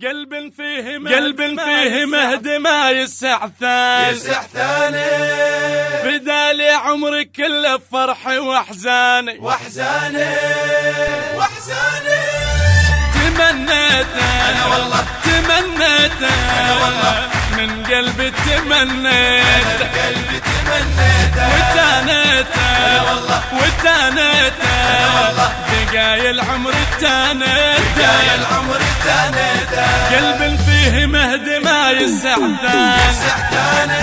قلب فيه قلب فيه مهد ما يسع ثاني. يسع ثاني. بدالي عمري كله فرح وأحزاني. وأحزاني. وأحزاني. تمنيت. أنا والله. تمنيت. أنا والله. من قلبي تمنيت. قلبي تمنيت. وتانيت. والله. وتانيت. دقايا العمر تانيت يا العمر تانيت قلب فيه مهد ما يسع ثاني يسع ثاني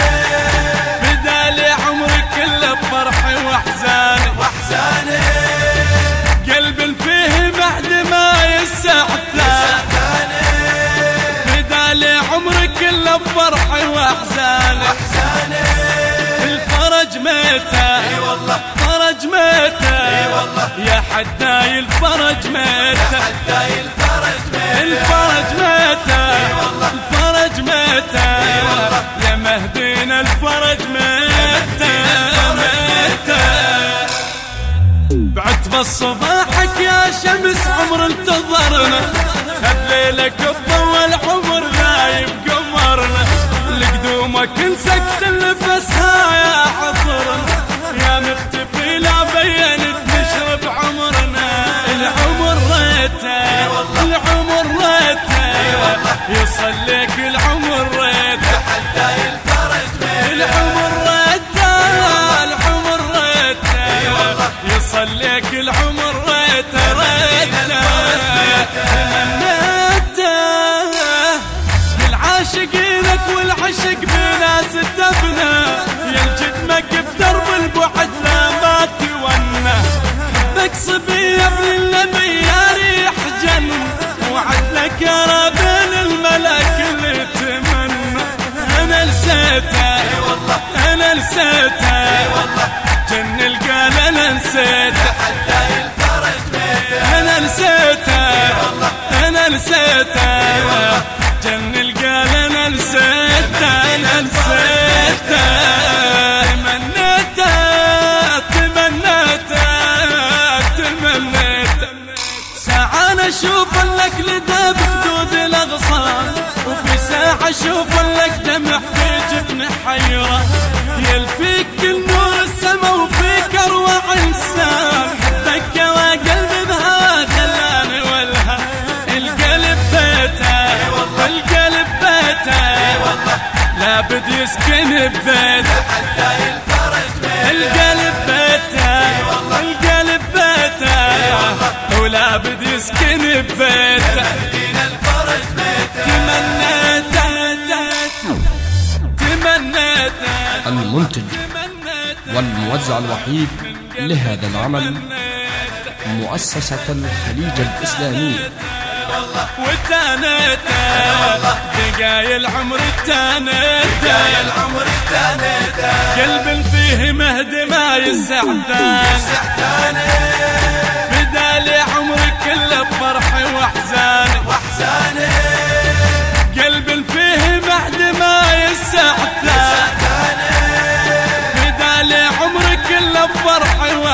بدالي عمري كله بفرحي واحزاني واحزاني قلب فيه مهد ما يسع ثاني ثاني بدالي عمري كله بفرحي واحزاني واحزاني الفرج ميتة إي والله. فرج ميتة. يا حداي الفرج ميتة. الفرج من الفرج ميتة. الفرج ميتة. يا مهدينا الفرج ميتة. ميتة. بعتب الصباحك يا شمس عمر انتظرنا. يصليك العمر ريته حتى الفرج من العمر ريته العمر ريته يصليك العمر ريته ريته تمنيته للعاشقينك والعشق بناس تبنى يا الجدمك بدرب البعد لا ما تونى حبك صبي ابن النبي يا ريح جن وعد لك يا بين لسيته أنا لسيته جن القال أنا نسيته حتى الفرج من أنا نسيته أنا نسيته جن القال أنا نسيته أنا نسيته تمنيته تمنيته تمنيته ساعة أنا أشوف لك لدى أشوف لك دمع في جبن حيرة. يلفيك كل نور السما وفيك أروع إنسان. حبك يا قلبي بهوا خلاني والها القلب بيته القلب بيته. لابد يسكن ببيته. المنتج والموزع الوحيد لهذا العمل مؤسسة الخليج الإسلامية وتانيت دقايا العمر التانيت يا العمر تانيت قلب فيه مهد ما يسع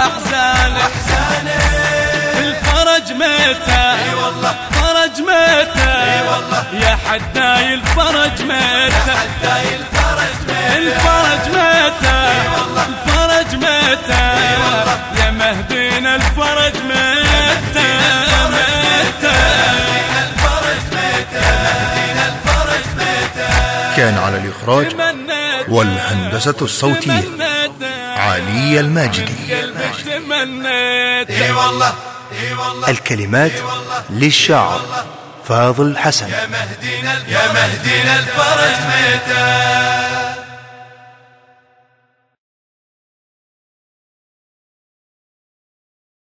بفرحي واحزاني واحزاني الفرج ميتة إي والله. فرج ميتة والله. يا حداي الفرج ميتة حتى الفرج من الفرج ميتة يا مهدينا الفرج ميتة ميتة الفرج ميت دين الفرج ميت كان على الإخراج والهندسة الصوتية. علي الماجدي. تمنيت إي والله إي والله. الكلمات للشاعر فاضل حسن. يا مهدينا يا مهدينا الفرج ميت